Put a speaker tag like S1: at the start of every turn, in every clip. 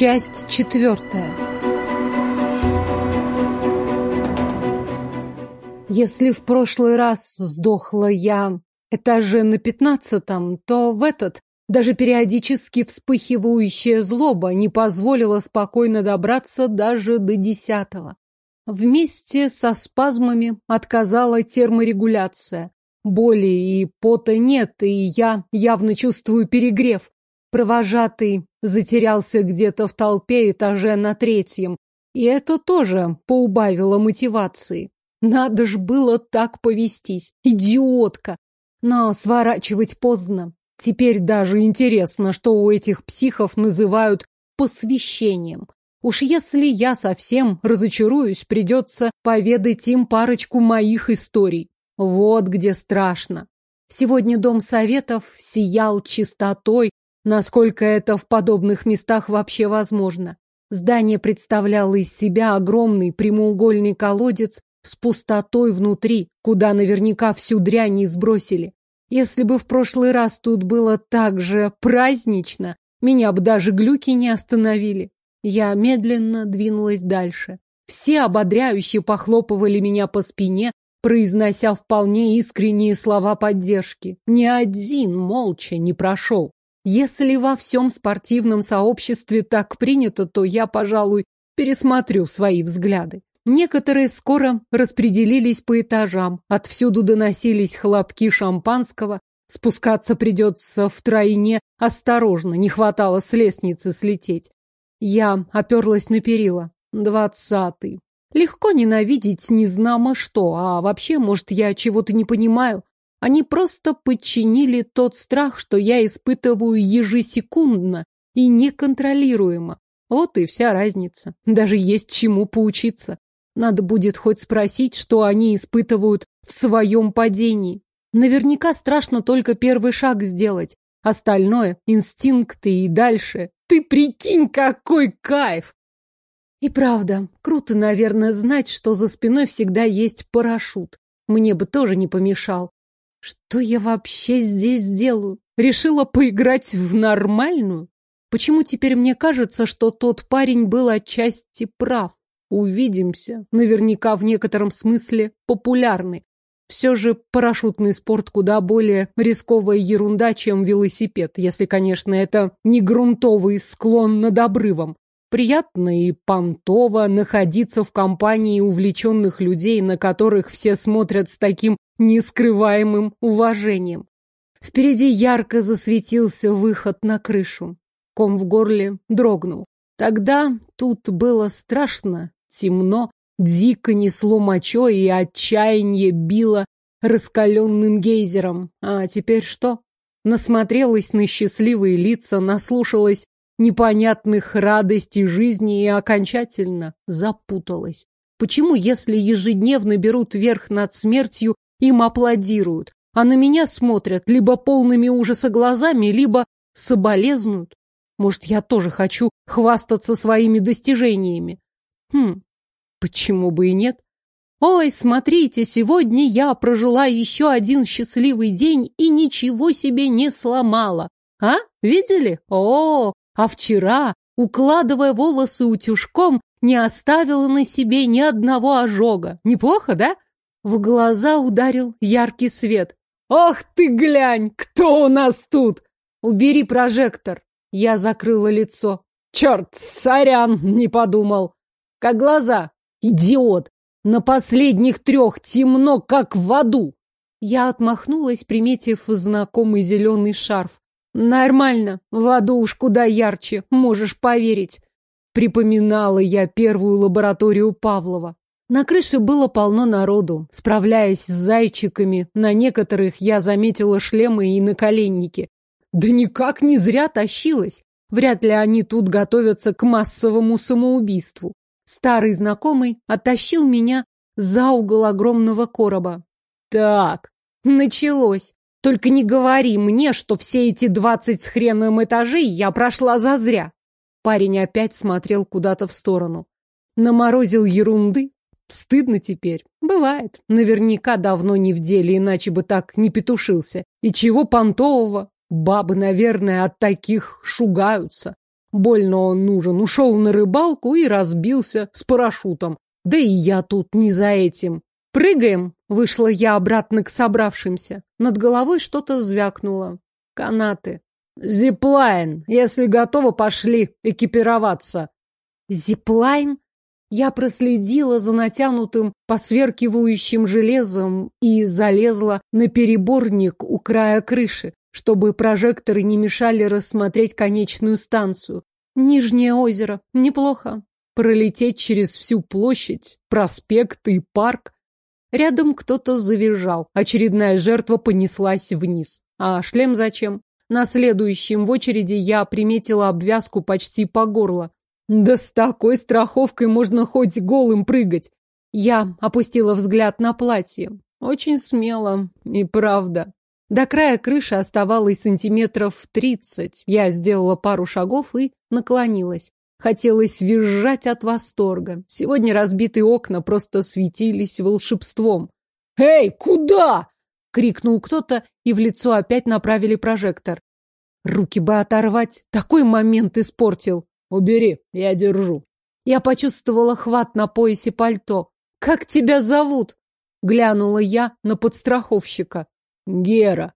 S1: Часть четвертая. Если в прошлый раз сдохла я этаже на пятнадцатом, то в этот даже периодически вспыхивающая злоба не позволила спокойно добраться даже до десятого. Вместе со спазмами отказала терморегуляция. Боли и пота нет, и я явно чувствую перегрев. Провожатый затерялся где-то в толпе этаже на третьем, и это тоже поубавило мотивации. Надо ж было так повестись, идиотка! Но сворачивать поздно. Теперь даже интересно, что у этих психов называют посвящением. Уж если я совсем разочаруюсь, придется поведать им парочку моих историй. Вот где страшно. Сегодня Дом Советов сиял чистотой, насколько это в подобных местах вообще возможно. Здание представляло из себя огромный прямоугольный колодец с пустотой внутри, куда наверняка всю дрянь не сбросили. Если бы в прошлый раз тут было так же празднично, меня бы даже глюки не остановили. Я медленно двинулась дальше. Все ободряюще похлопывали меня по спине, произнося вполне искренние слова поддержки. Ни один молча не прошел. Если во всем спортивном сообществе так принято, то я, пожалуй, пересмотрю свои взгляды. Некоторые скоро распределились по этажам, отвсюду доносились хлопки шампанского, спускаться придется втройне осторожно, не хватало с лестницы слететь. Я оперлась на перила. Двадцатый. Легко ненавидеть незнамо что, а вообще, может, я чего-то не понимаю. Они просто подчинили тот страх, что я испытываю ежесекундно и неконтролируемо. Вот и вся разница. Даже есть чему поучиться. Надо будет хоть спросить, что они испытывают в своем падении. Наверняка страшно только первый шаг сделать. Остальное — инстинкты и дальше. Ты прикинь, какой кайф! И правда, круто, наверное, знать, что за спиной всегда есть парашют. Мне бы тоже не помешал. Что я вообще здесь делаю? Решила поиграть в нормальную? Почему теперь мне кажется, что тот парень был отчасти прав? Увидимся. Наверняка в некотором смысле популярный. Все же парашютный спорт куда более рисковая ерунда, чем велосипед, если, конечно, это не грунтовый склон над обрывом. Приятно и понтово находиться в компании увлеченных людей, на которых все смотрят с таким нескрываемым уважением. Впереди ярко засветился выход на крышу. Ком в горле дрогнул. Тогда тут было страшно, темно, Дико несло мочой и отчаяние било раскаленным гейзером. А теперь что? Насмотрелась на счастливые лица, наслушалась непонятных радостей жизни и окончательно запуталась. Почему, если ежедневно берут верх над смертью, им аплодируют, а на меня смотрят либо полными ужаса глазами, либо соболезнуют? Может, я тоже хочу хвастаться своими достижениями? Хм, Почему бы и нет? Ой, смотрите, сегодня я прожила еще один счастливый день и ничего себе не сломала. А? Видели? О, а вчера, укладывая волосы утюжком, не оставила на себе ни одного ожога. Неплохо, да? В глаза ударил яркий свет. Ох ты глянь, кто у нас тут? Убери прожектор. Я закрыла лицо. Черт, сорян, не подумал. Как глаза? Идиот! На последних трех темно, как в аду! Я отмахнулась, приметив знакомый зеленый шарф. Нормально, в аду уж куда ярче, можешь поверить. Припоминала я первую лабораторию Павлова. На крыше было полно народу. Справляясь с зайчиками, на некоторых я заметила шлемы и наколенники. Да никак не зря тащилась. Вряд ли они тут готовятся к массовому самоубийству. Старый знакомый оттащил меня за угол огромного короба. Так, началось. Только не говори мне, что все эти двадцать с хреном этажей я прошла зазря. Парень опять смотрел куда-то в сторону. Наморозил ерунды. Стыдно теперь. Бывает. Наверняка давно не в деле, иначе бы так не петушился. И чего понтового? Бабы, наверное, от таких шугаются. Больно он нужен. Ушел на рыбалку и разбился с парашютом. Да и я тут не за этим. «Прыгаем!» — вышла я обратно к собравшимся. Над головой что-то звякнуло. Канаты. «Зиплайн! Если готово, пошли экипироваться!» «Зиплайн?» Я проследила за натянутым, посверкивающим железом и залезла на переборник у края крыши, чтобы прожекторы не мешали рассмотреть конечную станцию. Нижнее озеро. Неплохо. Пролететь через всю площадь, проспект и парк. Рядом кто-то завизжал. Очередная жертва понеслась вниз. А шлем зачем? На следующем в очереди я приметила обвязку почти по горло. Да с такой страховкой можно хоть голым прыгать. Я опустила взгляд на платье. Очень смело и правда. До края крыши оставалось сантиметров тридцать. Я сделала пару шагов и наклонилась. Хотелось визжать от восторга. Сегодня разбитые окна просто светились волшебством. «Эй, куда?» — крикнул кто-то, и в лицо опять направили прожектор. Руки бы оторвать. Такой момент испортил. Убери, я держу. Я почувствовала хват на поясе пальто. Как тебя зовут? Глянула я на подстраховщика. Гера.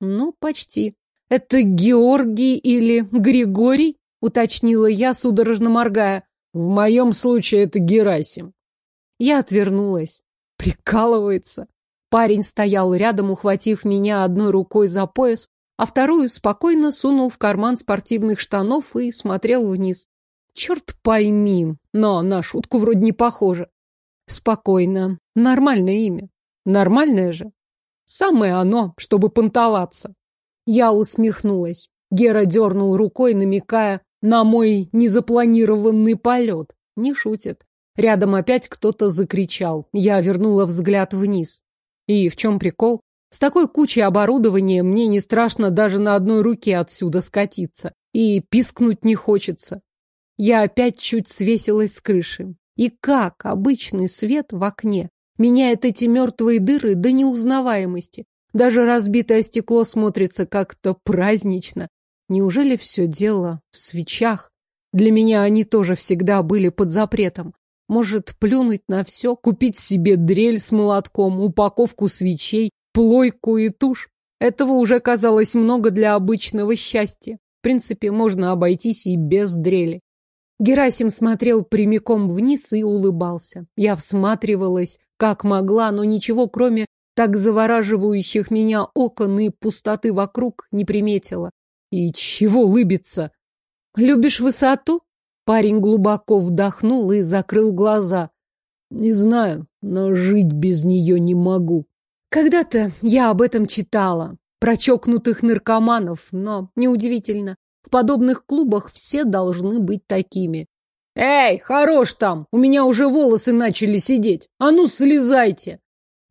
S1: Ну, почти. Это Георгий или Григорий? Уточнила я, судорожно моргая. В моем случае это Герасим. Я отвернулась. Прикалывается. Парень стоял рядом, ухватив меня одной рукой за пояс, а вторую спокойно сунул в карман спортивных штанов и смотрел вниз. Черт пойми, но на шутку вроде не похоже. Спокойно. Нормальное имя. Нормальное же. Самое оно, чтобы понтоваться. Я усмехнулась. Гера дернул рукой, намекая на мой незапланированный полет. Не шутит. Рядом опять кто-то закричал. Я вернула взгляд вниз. И в чем прикол? С такой кучей оборудования мне не страшно даже на одной руке отсюда скатиться. И пискнуть не хочется. Я опять чуть свесилась с крыши. И как обычный свет в окне меняет эти мертвые дыры до неузнаваемости. Даже разбитое стекло смотрится как-то празднично. Неужели все дело в свечах? Для меня они тоже всегда были под запретом. Может, плюнуть на все, купить себе дрель с молотком, упаковку свечей плойку и тушь. Этого уже казалось много для обычного счастья. В принципе, можно обойтись и без дрели. Герасим смотрел прямиком вниз и улыбался. Я всматривалась, как могла, но ничего, кроме так завораживающих меня окон и пустоты вокруг, не приметила. И чего улыбиться? Любишь высоту? Парень глубоко вдохнул и закрыл глаза. Не знаю, но жить без нее не могу. Когда-то я об этом читала, про чокнутых наркоманов, но неудивительно. В подобных клубах все должны быть такими. «Эй, хорош там! У меня уже волосы начали сидеть! А ну, слезайте!»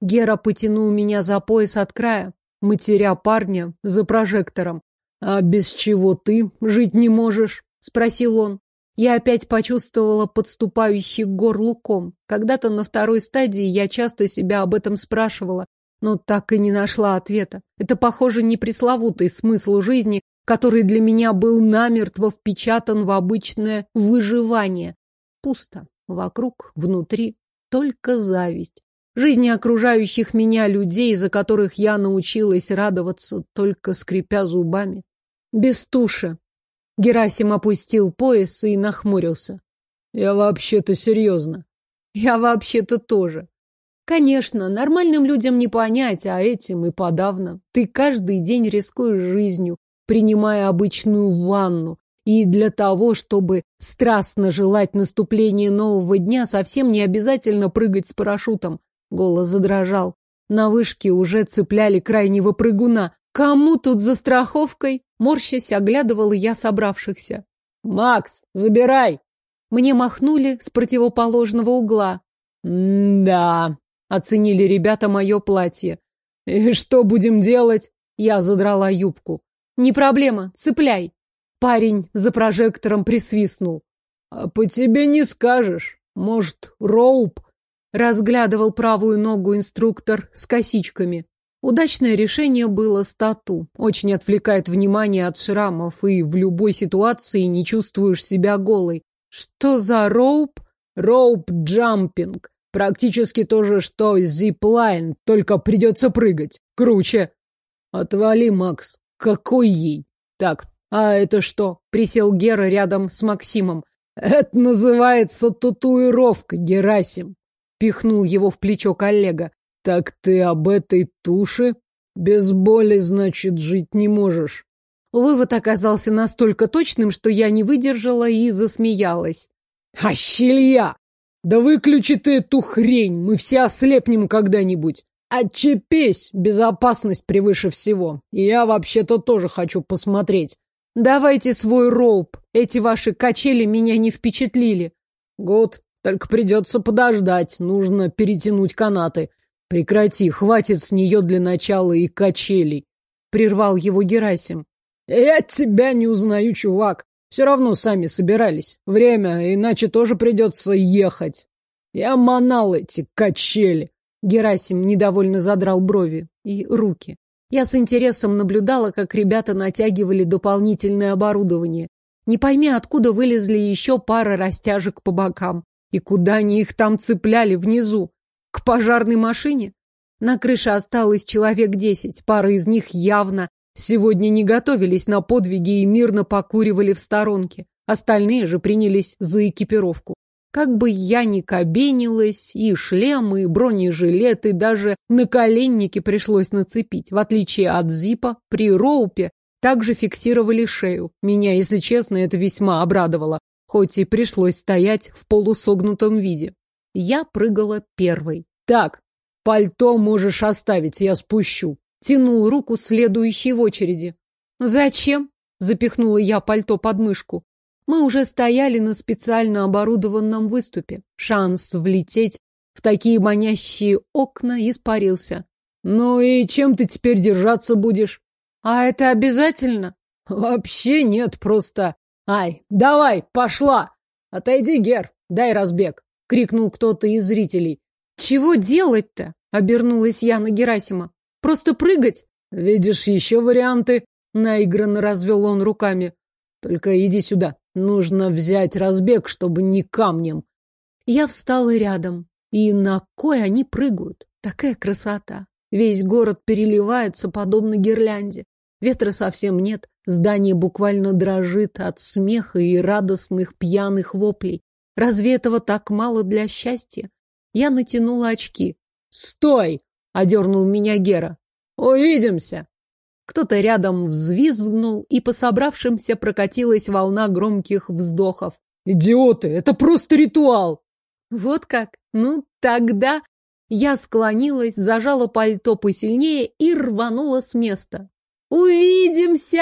S1: Гера потянул меня за пояс от края, матеря парня за прожектором. «А без чего ты жить не можешь?» — спросил он. Я опять почувствовала подступающий к горлу ком. Когда-то на второй стадии я часто себя об этом спрашивала, но так и не нашла ответа. Это, похоже, не пресловутый смысл жизни, который для меня был намертво впечатан в обычное выживание. Пусто. Вокруг, внутри, только зависть. Жизни окружающих меня людей, за которых я научилась радоваться, только скрипя зубами. Без туши. Герасим опустил пояс и нахмурился. Я вообще-то серьезно. Я вообще-то тоже. Конечно, нормальным людям не понять, а этим и подавно. Ты каждый день рискуешь жизнью, принимая обычную ванну. И для того, чтобы страстно желать наступления нового дня, совсем не обязательно прыгать с парашютом. Голос задрожал. На вышке уже цепляли крайнего прыгуна. Кому тут за страховкой? Морщась, оглядывала я собравшихся. «Макс, забирай!» Мне махнули с противоположного угла. «Да», Оценили ребята мое платье. «И что будем делать?» Я задрала юбку. «Не проблема, цепляй!» Парень за прожектором присвистнул. «А по тебе не скажешь. Может, rope?» Разглядывал правую ногу инструктор с косичками. Удачное решение было с тату. Очень отвлекает внимание от шрамов, и в любой ситуации не чувствуешь себя голой. Что за rope? Роуп-джампинг. Практически то же, что зиплайн, только придется прыгать. Круче. Отвали, Макс. Какой ей? Так, а это что? Присел Гера рядом с Максимом. Это называется татуировка, Герасим. Пихнул его в плечо коллега. Так ты об этой туше? Без боли, значит, жить не можешь. Вывод оказался настолько точным, что я не выдержала и засмеялась. «Ащелья! Да выключи ты эту хрень, мы все ослепнем когда-нибудь. Отчепись, безопасность превыше всего. И я вообще-то тоже хочу посмотреть. Давайте свой роуп, эти ваши качели меня не впечатлили. Год, только придется подождать, нужно перетянуть канаты. Прекрати, хватит с нее для начала и качелей. Прервал его Герасим. Я тебя не узнаю, чувак. Все равно сами собирались. Время, иначе тоже придется ехать. Я манал эти качели. Герасим недовольно задрал брови и руки. Я с интересом наблюдала, как ребята натягивали дополнительное оборудование. Не пойми, откуда вылезли еще пара растяжек по бокам. И куда они их там цепляли внизу? К пожарной машине? На крыше осталось человек десять. Пара из них явно Сегодня не готовились на подвиги и мирно покуривали в сторонке. Остальные же принялись за экипировку. Как бы я ни кабенилась, и шлемы, и бронежилеты, даже наколенники пришлось нацепить. В отличие от Зипа, при Роупе также фиксировали шею. Меня, если честно, это весьма обрадовало, хоть и пришлось стоять в полусогнутом виде. Я прыгала первой. Так, пальто можешь оставить, я спущу тянул руку следующей в очереди. «Зачем?» — запихнула я пальто под мышку. Мы уже стояли на специально оборудованном выступе. Шанс влететь в такие манящие окна испарился. «Ну и чем ты теперь держаться будешь?» «А это обязательно?» «Вообще нет, просто...» «Ай, давай, пошла!» «Отойди, Гер, дай разбег!» — крикнул кто-то из зрителей. «Чего делать-то?» — обернулась я на Герасима. Просто прыгать? Видишь еще варианты? Наигранно развел он руками. Только иди сюда. Нужно взять разбег, чтобы не камнем. Я встала рядом. И на кой они прыгают? Такая красота. Весь город переливается, подобно гирлянде. Ветра совсем нет. Здание буквально дрожит от смеха и радостных пьяных воплей. Разве этого так мало для счастья? Я натянула очки. «Стой!» — одернул меня Гера. «Увидимся!» Кто-то рядом взвизгнул, и по собравшимся прокатилась волна громких вздохов. «Идиоты! Это просто ритуал!» «Вот как? Ну, тогда...» Я склонилась, зажала пальто посильнее и рванула с места. «Увидимся!»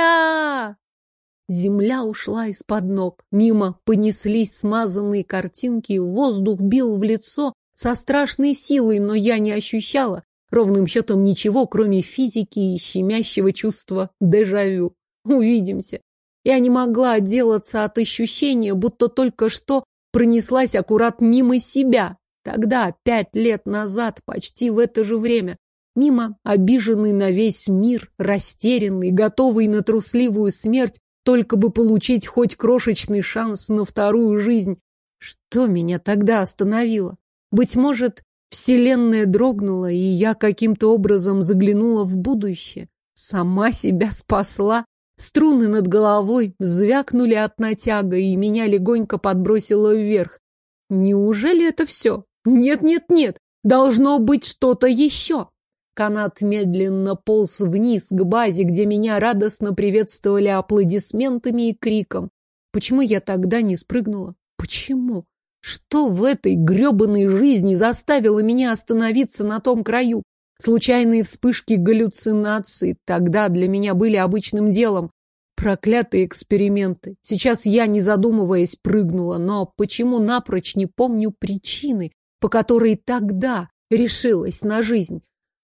S1: Земля ушла из-под ног. Мимо понеслись смазанные картинки, воздух бил в лицо со страшной силой, но я не ощущала, Ровным счетом ничего, кроме физики и щемящего чувства дежавю. Увидимся. Я не могла отделаться от ощущения, будто только что пронеслась аккурат мимо себя. Тогда, пять лет назад, почти в это же время, мимо, обиженный на весь мир, растерянный, готовый на трусливую смерть, только бы получить хоть крошечный шанс на вторую жизнь. Что меня тогда остановило? Быть может, Вселенная дрогнула, и я каким-то образом заглянула в будущее. Сама себя спасла. Струны над головой звякнули от натяга, и меня легонько подбросило вверх. Неужели это все? Нет-нет-нет, должно быть что-то еще. Канат медленно полз вниз к базе, где меня радостно приветствовали аплодисментами и криком. Почему я тогда не спрыгнула? Почему? Что в этой грёбаной жизни заставило меня остановиться на том краю? Случайные вспышки галлюцинаций тогда для меня были обычным делом. Проклятые эксперименты. Сейчас я, не задумываясь, прыгнула, но почему напрочь не помню причины, по которой тогда решилась на жизнь?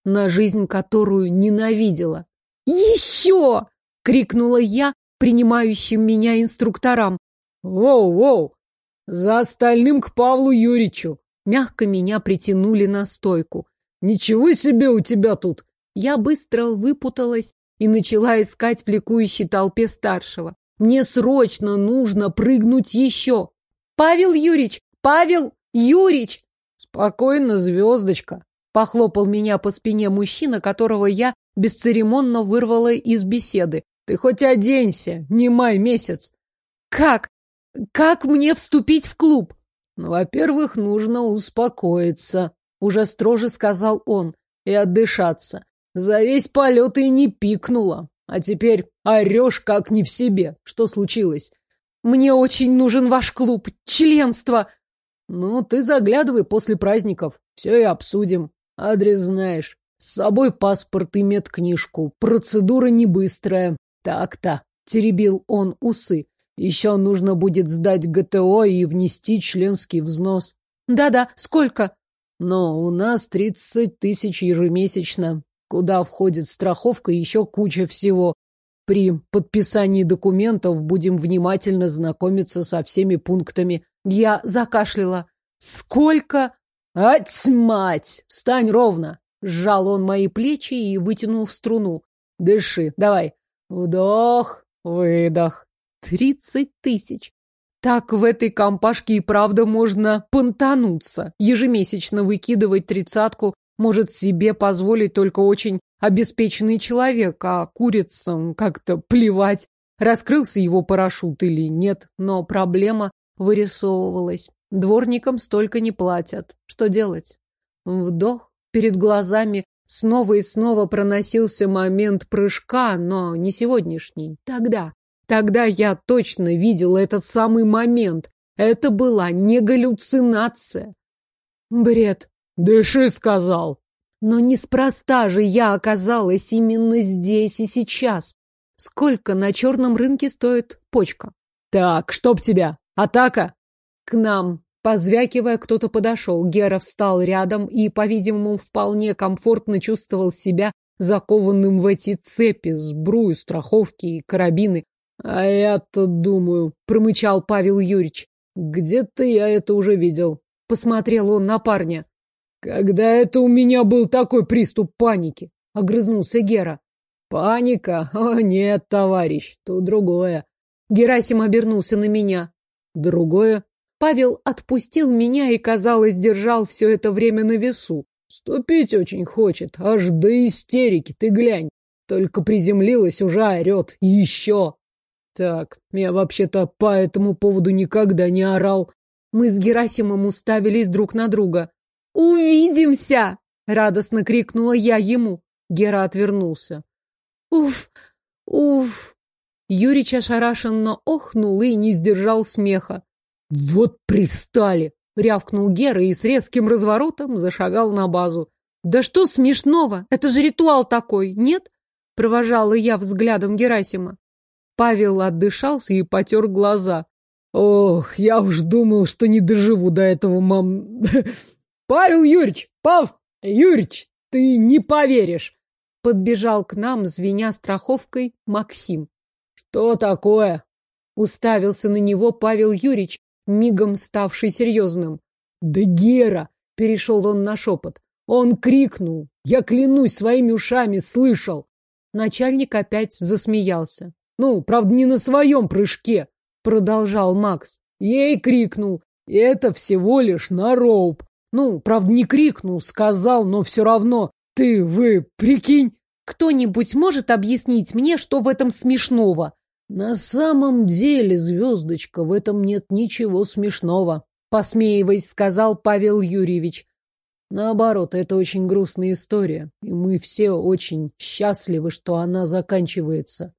S1: На жизнь, которую ненавидела. «Еще!» — крикнула я принимающим меня инструкторам. «Воу-воу!» За остальным к Павлу Юричу. Мягко меня притянули на стойку. Ничего себе у тебя тут! Я быстро выпуталась и начала искать в ликующей толпе старшего. Мне срочно нужно прыгнуть еще. «Павел Юрьевич! Павел Юрьевич!» «Спокойно, звездочка!» Похлопал меня по спине мужчина, которого я бесцеремонно вырвала из беседы. «Ты хоть оденься, не май месяц!» «Как? Как мне вступить в клуб?»
S2: «Ну, во-первых, нужно успокоиться», — уже строже сказал он, — «и отдышаться. За весь полет и не пикнула. А теперь орешь как не в себе. Что случилось?»
S1: «Мне очень нужен ваш клуб. Членство!»
S2: «Ну, ты заглядывай после праздников. Все и обсудим. Адрес знаешь. С собой паспорт и медкнижку. Процедура не быстрая. Так-то», — теребил он усы. «Еще нужно будет сдать ГТО и внести членский взнос».
S1: «Да-да, сколько?»
S2: «Но у нас тридцать тысяч ежемесячно, куда входит страховка и еще куча всего. При подписании документов будем внимательно знакомиться со всеми пунктами.
S1: Я закашляла. Сколько?
S2: Ать, мать! Встань ровно! Сжал он мои плечи и вытянул в струну. Дыши, давай. Вдох, выдох.
S1: Тридцать тысяч. Так в этой компашке и правда можно понтануться. Ежемесячно выкидывать тридцатку может себе позволить только очень обеспеченный человек, а курицам как-то плевать, раскрылся его парашют или нет, но проблема вырисовывалась. Дворникам столько не платят. Что делать? Вдох. Перед глазами снова и снова проносился момент прыжка, но не сегодняшний. Тогда. Тогда я точно видела этот самый момент. Это была не галлюцинация. Бред.
S2: «Дыши!» — сказал.
S1: Но неспроста же я оказалась именно здесь и сейчас. Сколько на черном рынке стоит почка?
S2: Так, чтоб тебя. Атака!
S1: К нам, позвякивая, кто-то подошел. Гера встал рядом и, по-видимому, вполне комфортно чувствовал себя закованным в эти цепи, сбрую, страховки и карабины.
S2: А я-то думаю, промычал Павел Юрьевич. Где-то я это уже видел.
S1: Посмотрел он на парня.
S2: «Когда это у меня был такой приступ паники?» — огрызнулся Гера. «Паника? О, нет, товарищ, то другое».
S1: Герасим обернулся на меня.
S2: «Другое?»
S1: Павел отпустил меня и, казалось, держал все это время на весу.
S2: «Ступить очень хочет, аж до истерики, ты глянь. Только приземлилась, уже орет. Еще!» «Так, я вообще-то по этому поводу никогда не орал».
S1: Мы с Герасимом уставились друг на друга. «Увидимся!» — радостно крикнула я ему. Гера отвернулся. «Уф! Уф!» Юрич ошарашенно охнул и не сдержал смеха.
S2: «Вот пристали!» — рявкнул Гера и с резким разворотом зашагал на базу.
S1: «Да что смешного? Это же ритуал такой, нет?» — провожала я взглядом Герасима. Павел отдышался и потер глаза.
S2: «Ох, я уж думал, что не доживу до этого, мам... Павел Юрьевич! Пав Юрьевич, ты не поверишь!»
S1: Подбежал к нам, звеня страховкой, Максим.
S2: «Что такое?»
S1: Уставился на него Павел Юрьевич, мигом ставший серьезным.
S2: «Да Гера!» — перешел он на шепот. «Он крикнул! Я клянусь, своими ушами слышал!»
S1: Начальник опять засмеялся.
S2: «Ну, правда, не на своем прыжке!» — продолжал Макс. «Ей крикнул! Это всего лишь на роуп! Ну, правда, не крикнул, сказал, но все равно. Ты, вы, прикинь.
S1: Кто-нибудь может объяснить мне, что в этом смешного?
S2: На самом деле, звездочка, в этом нет ничего смешного. Посмеиваясь, сказал Павел Юрьевич. Наоборот, это очень грустная история, и мы все очень счастливы, что она заканчивается.